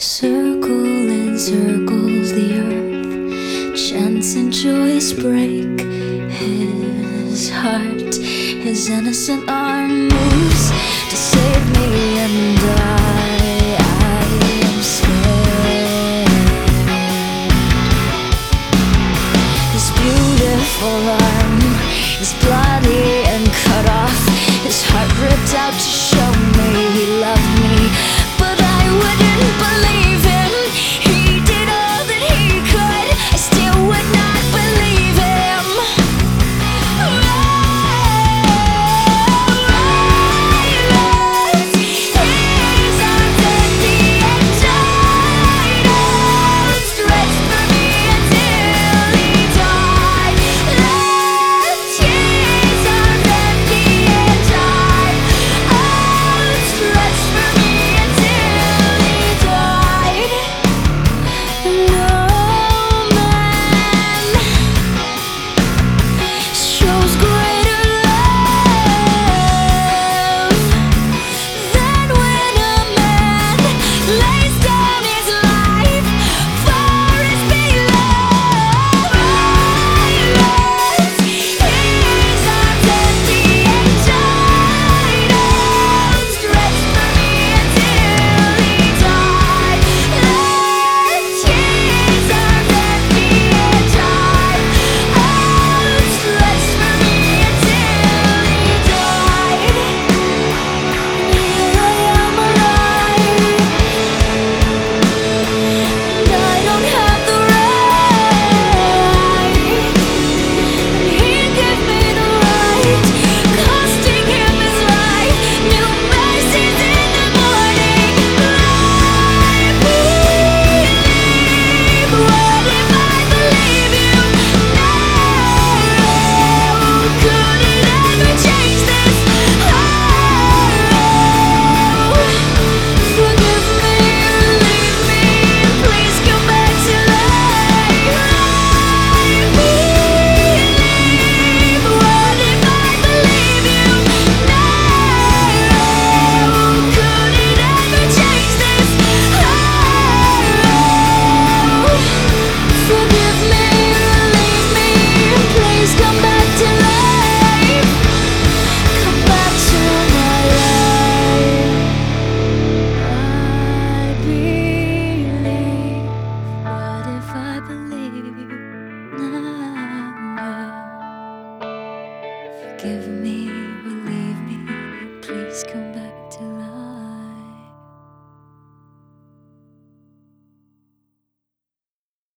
Circle and circles the earth. Chance and joys break his heart. His innocent arm Give me, relieve me.